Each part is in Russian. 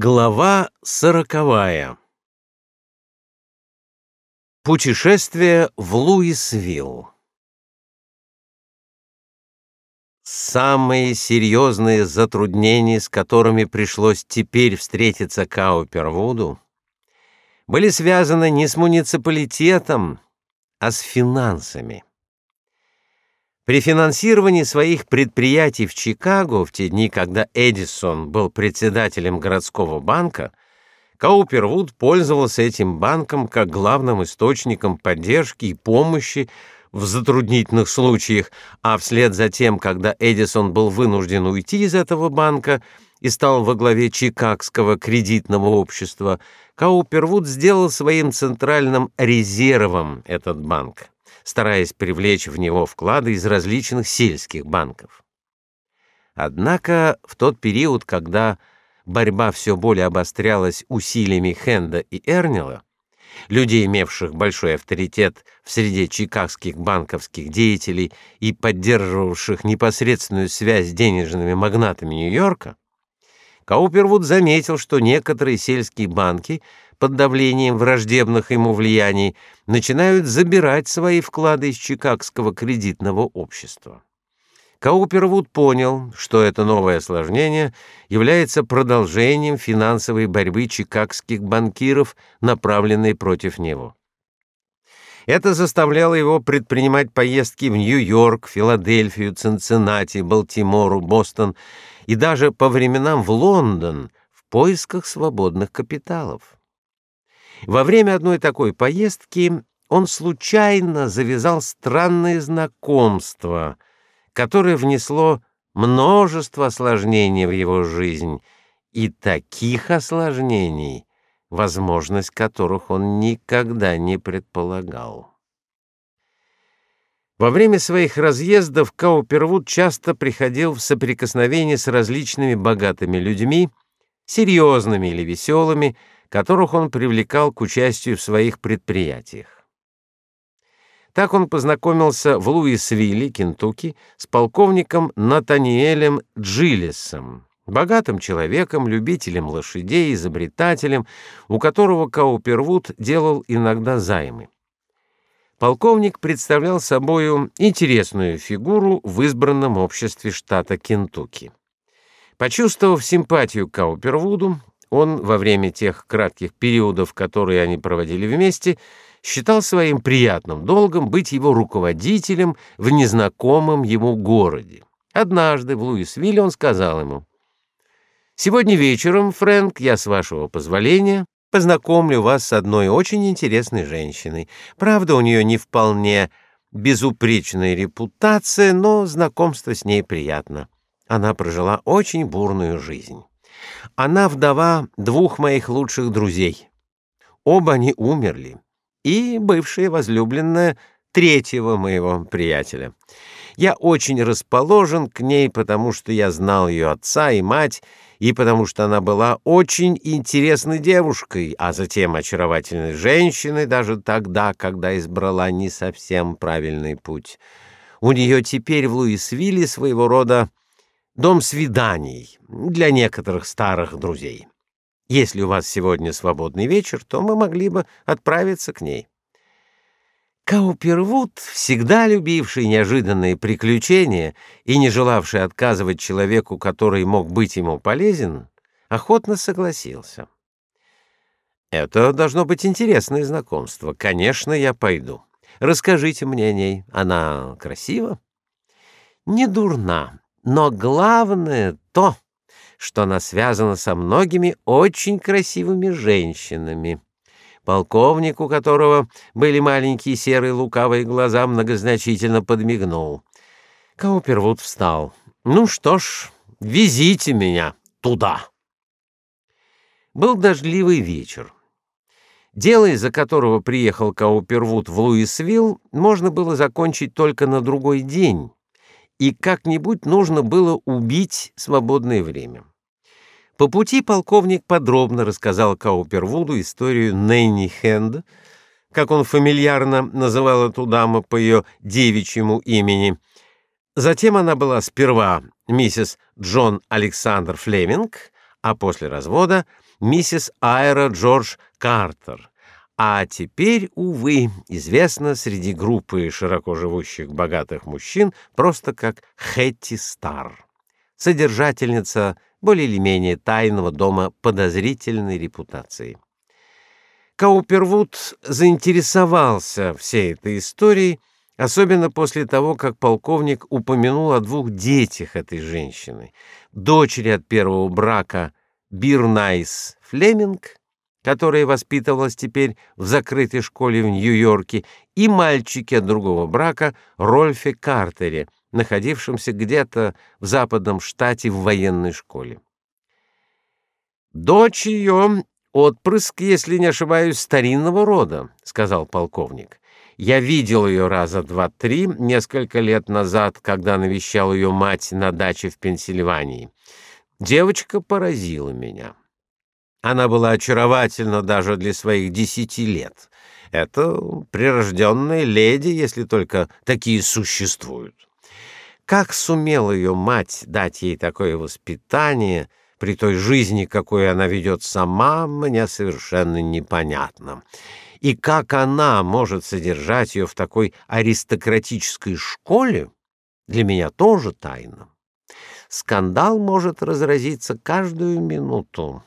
Глава сороковая. Путешествие в Луисвилл. Самые серьезные затруднения, с которыми пришлось теперь встретиться Каупервуду, были связаны не с муниципалитетом, а с финансами. При финансировании своих предприятий в Чикаго в те дни, когда Эдисон был председателем городского банка, Каупервуд пользовался этим банком как главным источником поддержки и помощи в затруднительных случаях, а вслед за тем, когда Эдисон был вынужден уйти из этого банка и стал во главе Чикагского кредитного общества, Каупервуд сделал своим центральным резервом этот банк стараясь привлечь в него вклады из различных сельских банков. Однако в тот период, когда борьба все более обострялась усилиями Хенда и Эрнила, людей, имевших большой авторитет в среде чикагских банковских деятелей и поддерживавших непосредственную связь с денежными магнатами Нью-Йорка, Каупервуд заметил, что некоторые сельские банки под давлением враждебных ему влияний начинают забирать свои вклады из Чикагского кредитного общества. Каупервуд понял, что это новое осложнение является продолжением финансовой борьбы чикагских банкиров, направленной против него. Это заставляло его предпринимать поездки в Нью-Йорк, Филадельфию, Цинциннати, Балтимор, Бостон и даже по временам в Лондон в поисках свободных капиталов. Во время одной такой поездки он случайно завязал странное знакомство, которое внесло множество осложнений в его жизнь, и таких осложнений, возможность которых он никогда не предполагал. Во время своих разъездов Каупервуд часто приходил в соприкосновение с различными богатыми людьми, серьезными или веселыми, которых он привлекал к участию в своих предприятиях. Так он познакомился в Луисвилле, Кентукки, с полковником Натаниэлем Джилесом, богатым человеком, любителем лошадей, изобретателем, у которого Каупервуд делал иногда займы полковник представлял собою интересную фигуру в избранном обществе штата Кентукки. Почувствовав симпатию к Каупервуду, он во время тех кратких периодов, которые они проводили вместе, считал своим приятным долгом быть его руководителем в незнакомом ему городе. Однажды в Луисвилле он сказал ему: "Сегодня вечером, Фрэнк, я с вашего позволения Познакомлю вас с одной очень интересной женщиной. Правда, у нее не вполне безупречная репутация, но знакомство с ней приятно. Она прожила очень бурную жизнь. Она вдова двух моих лучших друзей. Оба они умерли, и бывшая возлюбленная третьего моего приятеля. Я очень расположен к ней, потому что я знал ее отца и мать, и потому что она была очень интересной девушкой, а затем очаровательной женщиной даже тогда, когда избрала не совсем правильный путь. У нее теперь в Луисвилле своего рода дом свиданий для некоторых старых друзей. Если у вас сегодня свободный вечер, то мы могли бы отправиться к ней. Каупервуд, всегда любивший неожиданные приключения и не желавший отказывать человеку, который мог быть ему полезен, охотно согласился. Это должно быть интересное знакомство. Конечно, я пойду. Расскажите мне о ней. Она красива? Не дурна, но главное то, что она связана со многими очень красивыми женщинами. Полковник, у которого были маленькие серые лукавые глаза, многозначительно подмигнул. Каупервуд встал. Ну что ж, везите меня туда. Был дождливый вечер. Дело, из-за которого приехал Каупервуд в Луисвилл, можно было закончить только на другой день, и как-нибудь нужно было убить свободное время. По пути полковник подробно рассказал Каупервуду историю Нэнни Хенд, как он фамильярно называл эту даму по ее девичьему имени. Затем она была сперва миссис Джон Александр Флеминг, а после развода миссис Айра Джордж Картер. А теперь, увы, известна среди группы широко живущих богатых мужчин просто как Хэтти Стар, содержательница более или менее тайного дома подозрительной репутации. Каупервуд заинтересовался всей этой историей, особенно после того, как полковник упомянул о двух детях этой женщины, дочери от первого брака Бирнайс Флеминг, которая воспитывалась теперь в закрытой школе в Нью-Йорке, и мальчике от другого брака Рольфе Картере, находившемся где-то в западном штате в военной школе. Дочь ее отпрыск, если не ошибаюсь, старинного рода, сказал полковник. Я видел ее раза два-три несколько лет назад, когда навещал ее мать на даче в Пенсильвании. Девочка поразила меня. Она была очаровательна даже для своих десяти лет. Это прирожденная леди, если только такие существуют. Как сумела ее мать дать ей такое воспитание при той жизни, какой она ведет сама, мне совершенно непонятно. И как она может содержать ее в такой аристократической школе, для меня тоже тайна. Скандал может разразиться каждую минуту.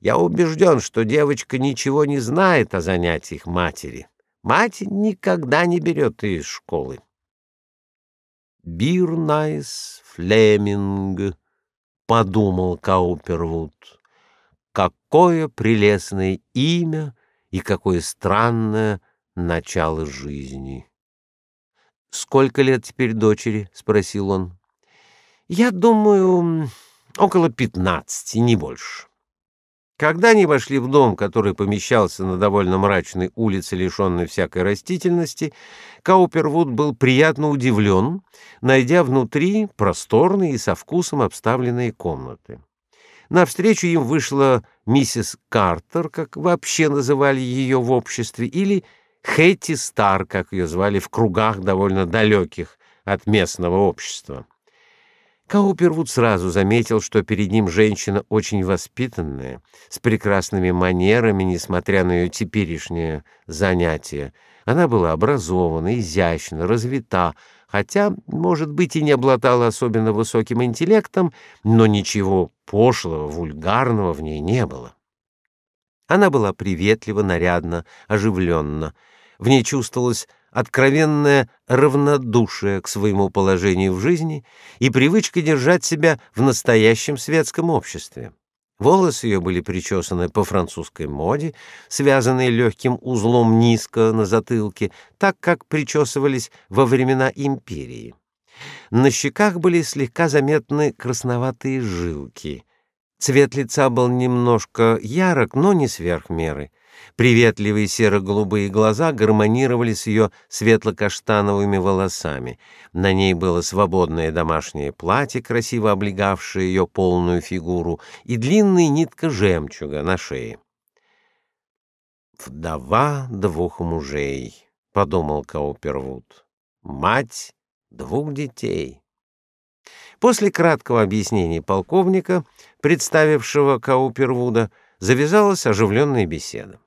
Я убежден, что девочка ничего не знает о занятиях матери. Мать никогда не берет ее из школы. Бирнайс Флеминг, подумал Каупервуд. Какое прелестное имя и какое странное начало жизни. Сколько лет теперь дочери, спросил он. Я думаю, около пятнадцати, не больше. Когда они вошли в дом, который помещался на довольно мрачной улице, лишенной всякой растительности, Каупервуд был приятно удивлен, найдя внутри просторные и со вкусом обставленные комнаты. Навстречу им вышла миссис Картер, как вообще называли ее в обществе, или Хэтти Стар, как ее звали в кругах довольно далеких от местного общества. Каупервуд сразу заметил, что перед ним женщина очень воспитанная, с прекрасными манерами, несмотря на ее теперешнее занятие. Она была образована, изящна, развита, хотя, может быть, и не обладала особенно высоким интеллектом, но ничего пошлого, вульгарного в ней не было. Она была приветлива, нарядна, оживленна. В ней чувствовалось откровенное равнодушие к своему положению в жизни и привычка держать себя в настоящем светском обществе. Волосы ее были причесаны по французской моде, связанные легким узлом низко на затылке, так как причесывались во времена империи. На щеках были слегка заметны красноватые жилки. Цвет лица был немножко ярок, но не сверх меры. Приветливые серо-голубые глаза гармонировали с ее светло-каштановыми волосами. На ней было свободное домашнее платье, красиво облегавшее ее полную фигуру, и длинная нитка жемчуга на шее. «Вдова двух мужей», — подумал Каупервуд. «Мать двух детей». После краткого объяснения полковника, представившего Каупервуда, завязалась оживленная беседа.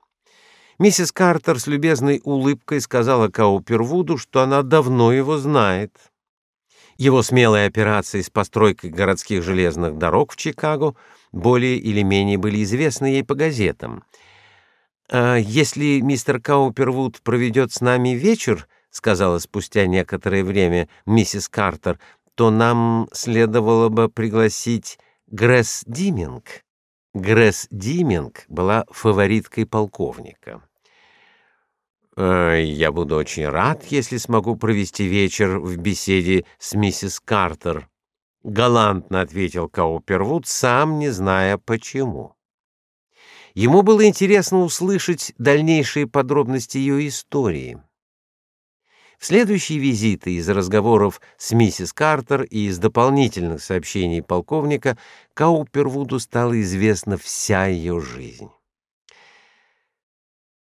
Миссис Картер с любезной улыбкой сказала Каупервуду, что она давно его знает. Его смелые операции с постройкой городских железных дорог в Чикаго более или менее были известны ей по газетам. «А если мистер Каупервуд проведет с нами вечер, — сказала спустя некоторое время миссис Картер, — то нам следовало бы пригласить Гресс Диминг. Гресс Диминг была фавориткой полковника. «Э, «Я буду очень рад, если смогу провести вечер в беседе с миссис Картер», — галантно ответил Каупервуд, сам не зная почему. Ему было интересно услышать дальнейшие подробности ее истории. Следующие визиты из разговоров с миссис Картер и из дополнительных сообщений полковника Каупервуду стала известна вся ее жизнь.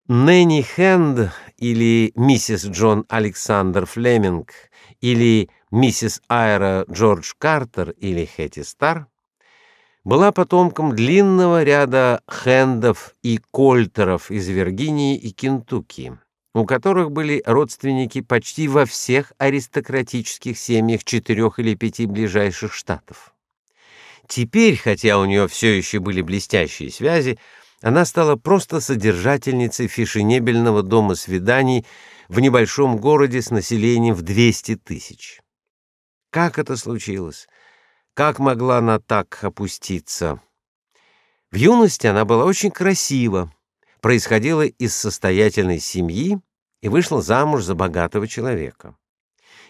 Нэнни Хенд или миссис Джон Александр Флеминг или миссис Айра Джордж Картер или Хэти Стар была потомком длинного ряда хендов и кольтеров из Виргинии и Кентукки, у которых были родственники почти во всех аристократических семьях четырех или пяти ближайших штатов. Теперь, хотя у нее все еще были блестящие связи, она стала просто содержательницей фешенебельного дома свиданий в небольшом городе с населением в 200 тысяч. Как это случилось? Как могла она так опуститься? В юности она была очень красива, происходила из состоятельной семьи и вышла замуж за богатого человека.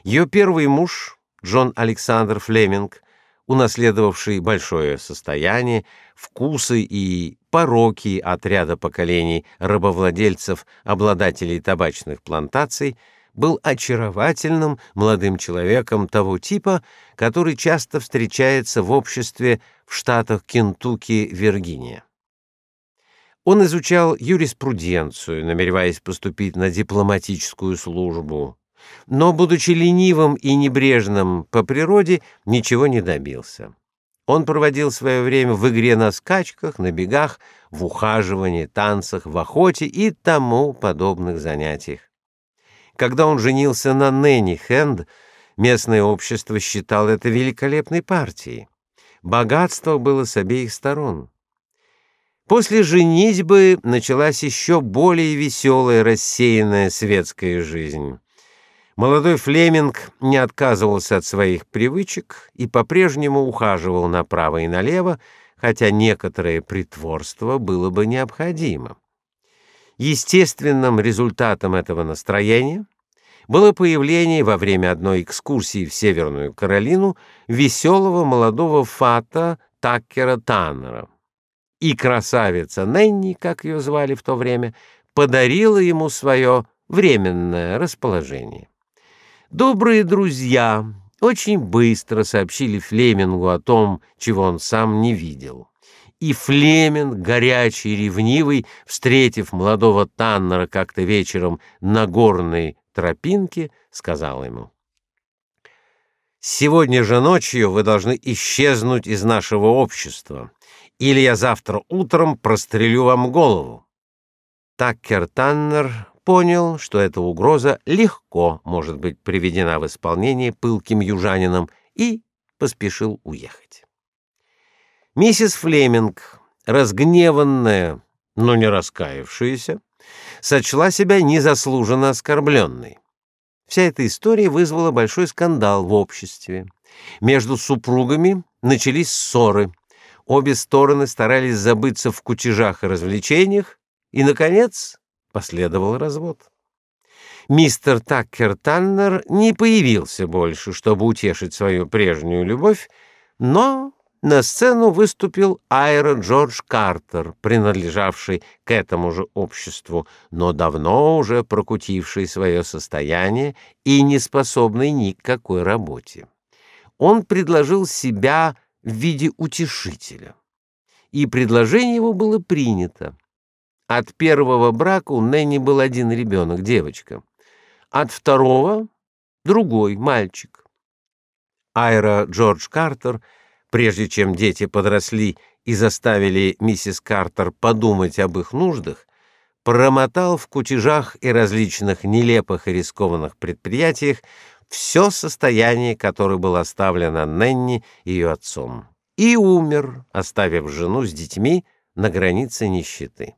Ее первый муж, Джон Александр Флеминг, унаследовавший большое состояние, вкусы и пороки от ряда поколений рабовладельцев, обладателей табачных плантаций, был очаровательным молодым человеком того типа, который часто встречается в обществе в штатах Кентукки, Виргиния. Он изучал юриспруденцию, намереваясь поступить на дипломатическую службу, но, будучи ленивым и небрежным по природе, ничего не добился. Он проводил свое время в игре на скачках, на бегах, в ухаживании, танцах, в охоте и тому подобных занятиях. Когда он женился на Нэнни Хэнд, местное общество считало это великолепной партией. Богатство было с обеих сторон. После женитьбы началась еще более веселая, рассеянная светская жизнь. Молодой Флеминг не отказывался от своих привычек и по-прежнему ухаживал направо и налево, хотя некоторое притворство было бы необходимо. Естественным результатом этого настроения было появление во время одной экскурсии в Северную Каролину веселого молодого фата Таккера Таннера. И красавица Ненни, как ее звали в то время, подарила ему свое временное расположение. Добрые друзья очень быстро сообщили Флемингу о том, чего он сам не видел. И Флеминг, горячий и ревнивый, встретив молодого Таннера как-то вечером на горной тропинке, сказал ему: Сегодня же ночью вы должны исчезнуть из нашего общества, или я завтра утром прострелю вам голову. Таккер Таннер понял, что эта угроза легко может быть приведена в исполнение пылким южанином и поспешил уехать. Миссис Флеминг, разгневанная, но не раскаявшаяся, сочла себя незаслуженно оскорбленной. Вся эта история вызвала большой скандал в обществе. Между супругами начались ссоры. Обе стороны старались забыться в кутежах и развлечениях, и наконец Последовал развод. Мистер Таккер Таннер не появился больше, чтобы утешить свою прежнюю любовь, но на сцену выступил Айра Джордж Картер, принадлежавший к этому же обществу, но давно уже прокутивший свое состояние и не способный ни к какой работе. Он предложил себя в виде утешителя, и предложение его было принято. От первого брака у Нэнни был один ребенок, девочка. От второго — другой, мальчик. Айра Джордж Картер, прежде чем дети подросли и заставили миссис Картер подумать об их нуждах, промотал в кутежах и различных нелепых и рискованных предприятиях все состояние, которое было оставлено Нэнни ее отцом, и умер, оставив жену с детьми на границе нищеты.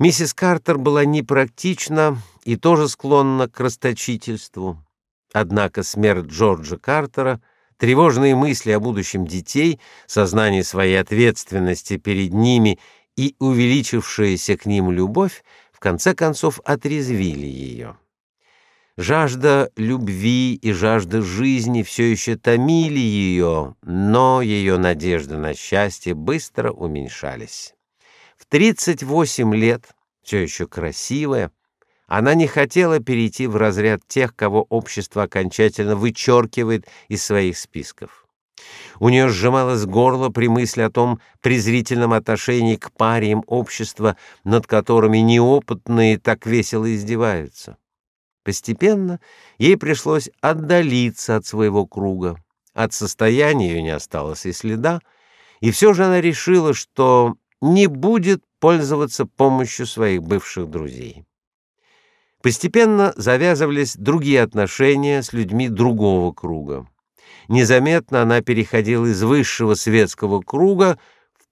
Миссис Картер была непрактична и тоже склонна к расточительству. Однако смерть Джорджа Картера, тревожные мысли о будущем детей, сознание своей ответственности перед ними и увеличившаяся к ним любовь в конце концов отрезвили ее. Жажда любви и жажда жизни все еще томили ее, но ее надежды на счастье быстро уменьшались. В 38 лет, все еще красивая, она не хотела перейти в разряд тех, кого общество окончательно вычеркивает из своих списков. У нее сжималось горло при мысли о том презрительном отношении к париям общества, над которыми неопытные так весело издеваются. Постепенно ей пришлось отдалиться от своего круга. От состояния ее не осталось и следа, И все же она решила, что не будет пользоваться помощью своих бывших друзей. Постепенно завязывались другие отношения с людьми другого круга. Незаметно она переходила из высшего светского круга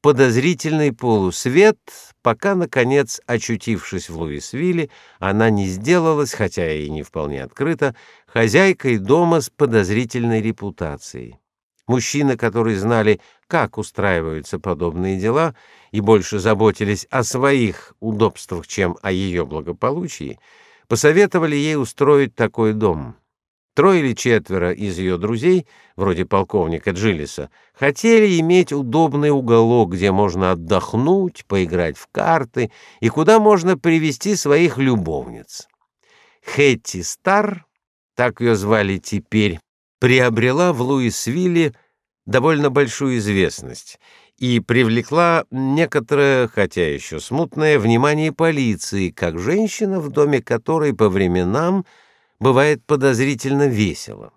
подозрительный полусвет, пока наконец, очутившись в Луисвилле, она не сделалась, хотя и не вполне открыто, хозяйкой дома с подозрительной репутацией. Мужчины, которые знали, как устраиваются подобные дела и больше заботились о своих удобствах, чем о ее благополучии, посоветовали ей устроить такой дом. Трое или четверо из ее друзей, вроде полковника Джилиса, хотели иметь удобный уголок, где можно отдохнуть, поиграть в карты и куда можно привести своих любовниц. Хэтти Стар, так ее звали теперь, приобрела в Луисвилле довольно большую известность и привлекла некоторое, хотя еще смутное, внимание полиции, как женщина, в доме которой по временам бывает подозрительно весело.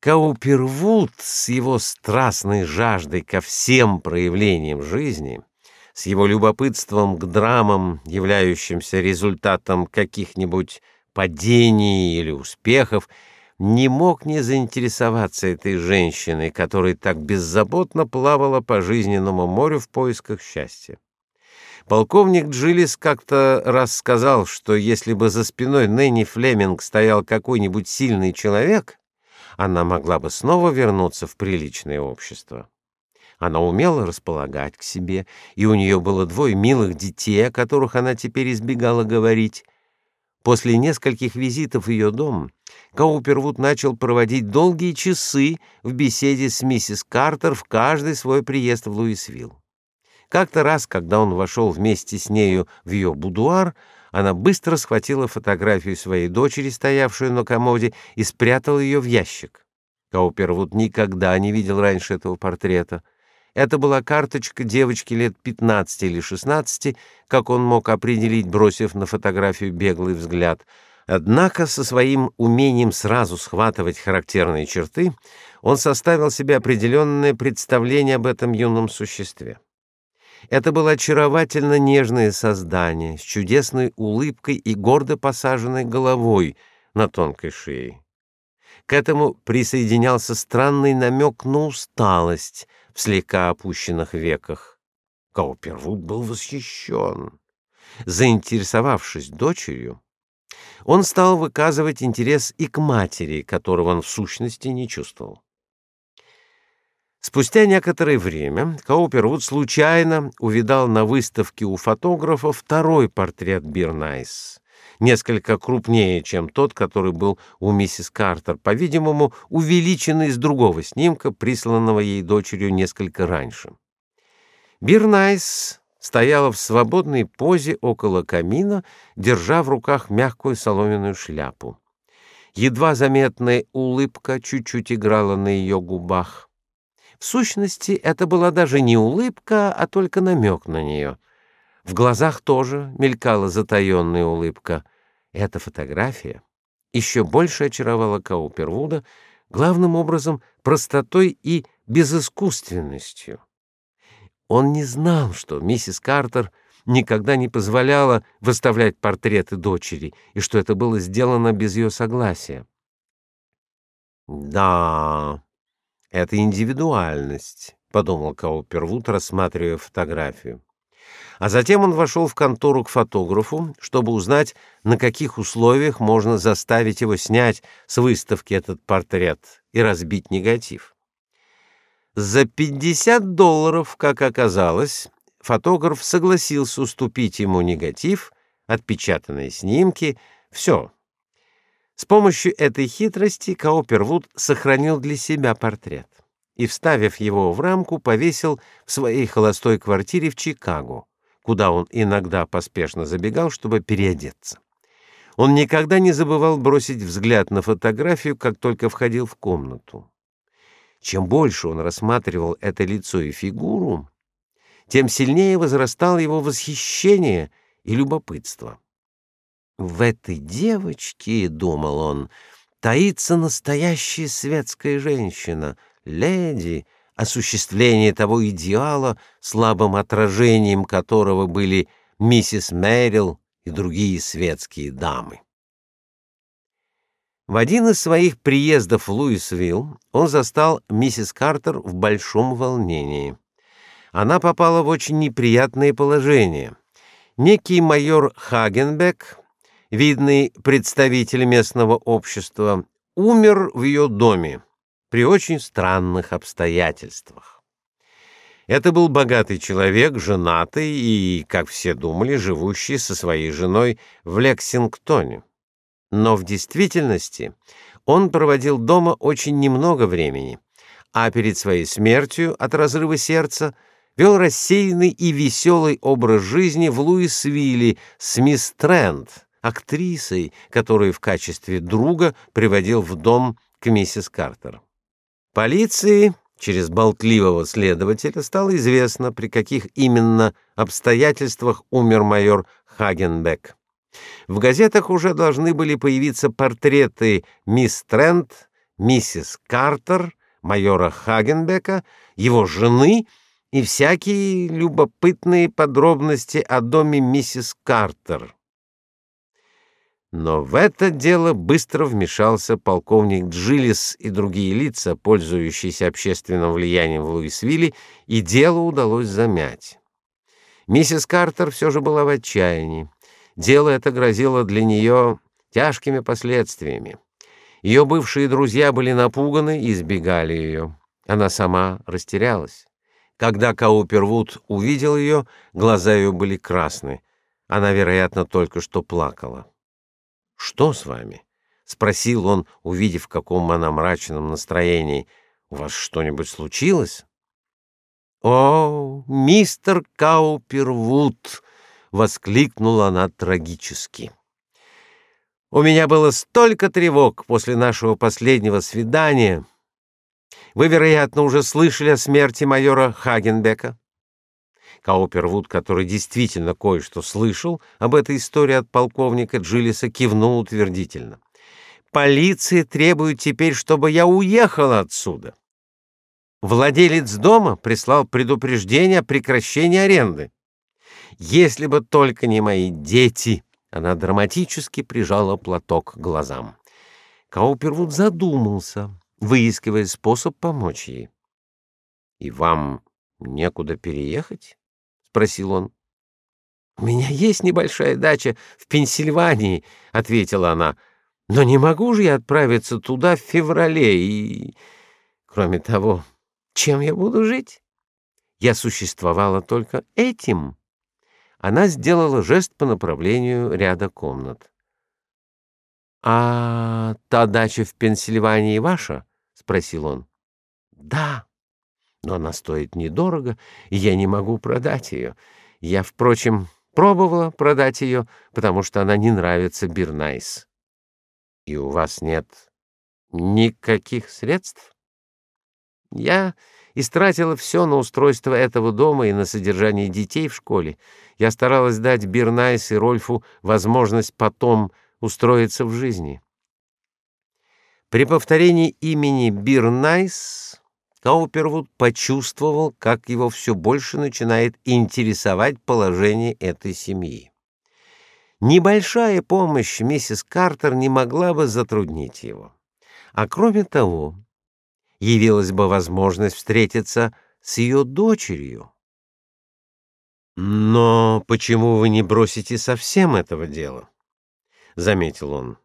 Каупервуд с его страстной жаждой ко всем проявлениям жизни, с его любопытством к драмам, являющимся результатом каких-нибудь падений или успехов, не мог не заинтересоваться этой женщиной, которая так беззаботно плавала по жизненному морю в поисках счастья. Полковник Джилис как-то раз сказал, что если бы за спиной Нэнни Флеминг стоял какой-нибудь сильный человек, она могла бы снова вернуться в приличное общество. Она умела располагать к себе, и у нее было двое милых детей, о которых она теперь избегала говорить. После нескольких визитов в ее дом Каупервуд начал проводить долгие часы в беседе с миссис Картер в каждый свой приезд в Луисвилл. Как-то раз, когда он вошел вместе с нею в ее будуар, она быстро схватила фотографию своей дочери, стоявшую на комоде, и спрятала ее в ящик. Каупервуд никогда не видел раньше этого портрета. Это была карточка девочки лет 15 или 16, как он мог определить, бросив на фотографию беглый взгляд. Однако со своим умением сразу схватывать характерные черты, он составил себе определенное представление об этом юном существе. Это было очаровательно нежное создание с чудесной улыбкой и гордо посаженной головой на тонкой шее. К этому присоединялся странный намек на усталость в слегка опущенных веках. Каупервуд был восхищен. Заинтересовавшись дочерью, он стал выказывать интерес и к матери, которого он в сущности не чувствовал. Спустя некоторое время Каупервуд случайно увидал на выставке у фотографа второй портрет Бирнайс, несколько крупнее, чем тот, который был у миссис Картер, по-видимому, увеличенный из другого снимка, присланного ей дочерью несколько раньше. Бирнайс стояла в свободной позе около камина, держа в руках мягкую соломенную шляпу. Едва заметная улыбка чуть-чуть играла на ее губах. В сущности, это была даже не улыбка, а только намек на нее. В глазах тоже мелькала затаённая улыбка. Эта фотография еще больше очаровала Каупервуда, главным образом простотой и безыскусственностью. Он не знал, что миссис Картер никогда не позволяла выставлять портреты дочери, и что это было сделано без ее согласия. Да, это индивидуальность, подумал Каупервуд, рассматривая фотографию. А затем он вошел в контору к фотографу, чтобы узнать, на каких условиях можно заставить его снять с выставки этот портрет и разбить негатив. За 50 долларов, как оказалось, фотограф согласился уступить ему негатив, отпечатанные снимки, все, с помощью этой хитрости Каупервуд сохранил для себя портрет и, вставив его в рамку, повесил в своей холостой квартире в Чикаго, куда он иногда поспешно забегал, чтобы переодеться. Он никогда не забывал бросить взгляд на фотографию, как только входил в комнату. Чем больше он рассматривал это лицо и фигуру, тем сильнее возрастало его восхищение и любопытство. В этой девочке, думал он, таится настоящая светская женщина, леди, осуществление того идеала, слабым отражением которого были миссис Мэрил и другие светские дамы. В один из своих приездов в Луисвилл он застал миссис Картер в большом волнении. Она попала в очень неприятное положение. Некий майор Хагенбек, видный представитель местного общества, умер в ее доме при очень странных обстоятельствах. Это был богатый человек, женатый и, как все думали, живущий со своей женой в Лексингтоне. Но в действительности он проводил дома очень немного времени, а перед своей смертью от разрыва сердца вел рассеянный и веселый образ жизни в Луисвилле с мисс Трент, актрисой, которую в качестве друга приводил в дом к миссис Картер. Полиции через болтливого следователя стало известно, при каких именно обстоятельствах умер майор Хагенбек. В газетах уже должны были появиться портреты мисс Трент, миссис Картер, майора Хагенбека, его жены и всякие любопытные подробности о доме миссис Картер. Но в это дело быстро вмешался полковник Джилис и другие лица, пользующиеся общественным влиянием в Луисвилле, и дело удалось замять. Миссис Картер все же была в отчаянии. Дело это грозило для нее тяжкими последствиями. Ее бывшие друзья были напуганы и избегали ее. Она сама растерялась. Когда Каупервуд увидел ее, глаза ее были красны. Она, вероятно, только что плакала. Что с вами? спросил он, увидев, в каком она мрачном настроении. У вас что-нибудь случилось? О, мистер Каупервуд, воскликнула она трагически. У меня было столько тревог после нашего последнего свидания. Вы, вероятно, уже слышали о смерти майора Хагенбека. Каупервуд, который действительно кое-что слышал об этой истории от полковника Джилиса, кивнул утвердительно. Полиция требует теперь, чтобы я уехал отсюда. Владелец дома прислал предупреждение о прекращении аренды. Если бы только не мои дети, она драматически прижала платок к глазам. Каупервуд задумался, выискивая способ помочь ей. И вам некуда переехать? Спросил он. У меня есть небольшая дача в Пенсильвании, ответила она. Но не могу же я отправиться туда в феврале и кроме того, чем я буду жить? Я существовала только этим. Она сделала жест по направлению ряда комнат. А та дача в Пенсильвании ваша? спросил он. Да но она стоит недорого, и я не могу продать ее. Я, впрочем, пробовала продать ее, потому что она не нравится Бирнайс. И у вас нет никаких средств? Я истратила все на устройство этого дома и на содержание детей в школе. Я старалась дать Бирнайс и Рольфу возможность потом устроиться в жизни. При повторении имени Бирнайс Каупервуд почувствовал, как его все больше начинает интересовать положение этой семьи. Небольшая помощь миссис Картер не могла бы затруднить его. А кроме того, явилась бы возможность встретиться с ее дочерью. Но почему вы не бросите совсем этого дела? заметил он.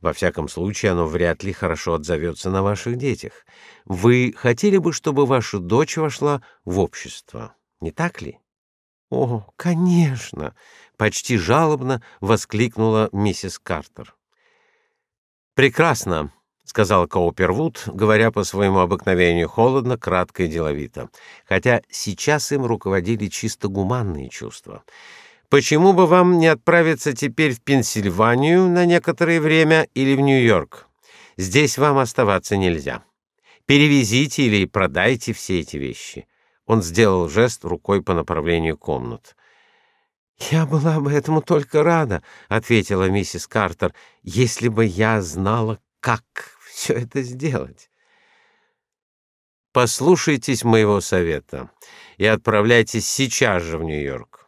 Во всяком случае, оно вряд ли хорошо отзовется на ваших детях. Вы хотели бы, чтобы ваша дочь вошла в общество, не так ли? О, конечно, почти жалобно воскликнула миссис Картер. Прекрасно, сказал Каупервуд, говоря по своему обыкновению холодно, кратко и деловито, хотя сейчас им руководили чисто гуманные чувства. Почему бы вам не отправиться теперь в Пенсильванию на некоторое время или в Нью-Йорк? Здесь вам оставаться нельзя. Перевезите или продайте все эти вещи. Он сделал жест рукой по направлению комнат. Я была бы этому только рада, ответила миссис Картер, если бы я знала, как все это сделать. Послушайтесь моего совета и отправляйтесь сейчас же в Нью-Йорк.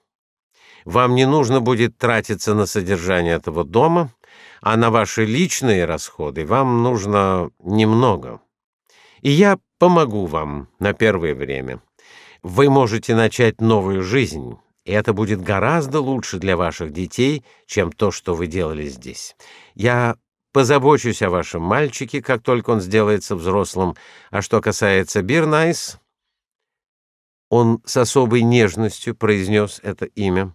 Вам не нужно будет тратиться на содержание этого дома, а на ваши личные расходы вам нужно немного. И я помогу вам на первое время. Вы можете начать новую жизнь, и это будет гораздо лучше для ваших детей, чем то, что вы делали здесь. Я позабочусь о вашем мальчике, как только он сделается взрослым. А что касается Бирнайс, он с особой нежностью произнес это имя.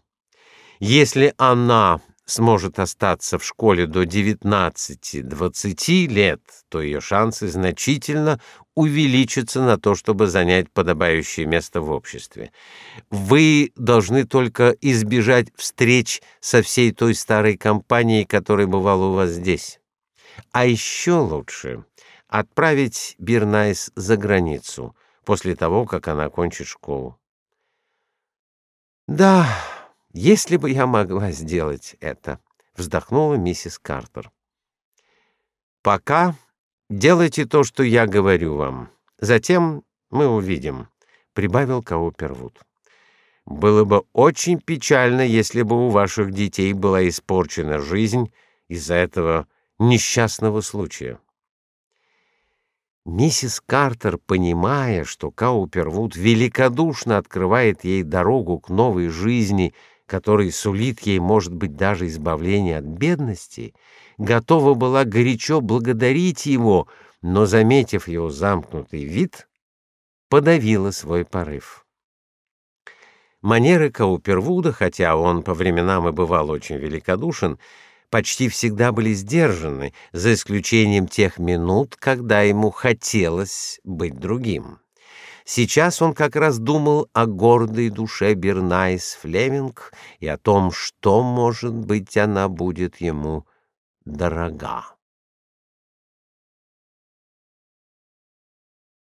Если она сможет остаться в школе до 19-20 лет, то ее шансы значительно увеличатся на то, чтобы занять подобающее место в обществе. Вы должны только избежать встреч со всей той старой компанией, которая бывала у вас здесь. А еще лучше отправить Бирнайс за границу после того, как она окончит школу. Да, если бы я могла сделать это, вздохнула миссис Картер. Пока делайте то, что я говорю вам. Затем мы увидим, прибавил Каупервуд. Было бы очень печально, если бы у ваших детей была испорчена жизнь из-за этого несчастного случая. Миссис Картер, понимая, что Каупервуд великодушно открывает ей дорогу к новой жизни, который сулит ей, может быть, даже избавление от бедности, готова была горячо благодарить его, но, заметив его замкнутый вид, подавила свой порыв. Манеры Каупервуда, хотя он по временам и бывал очень великодушен, почти всегда были сдержаны, за исключением тех минут, когда ему хотелось быть другим. Сейчас он как раз думал о гордой душе Бернайс Флеминг и о том, что, может быть, она будет ему дорога.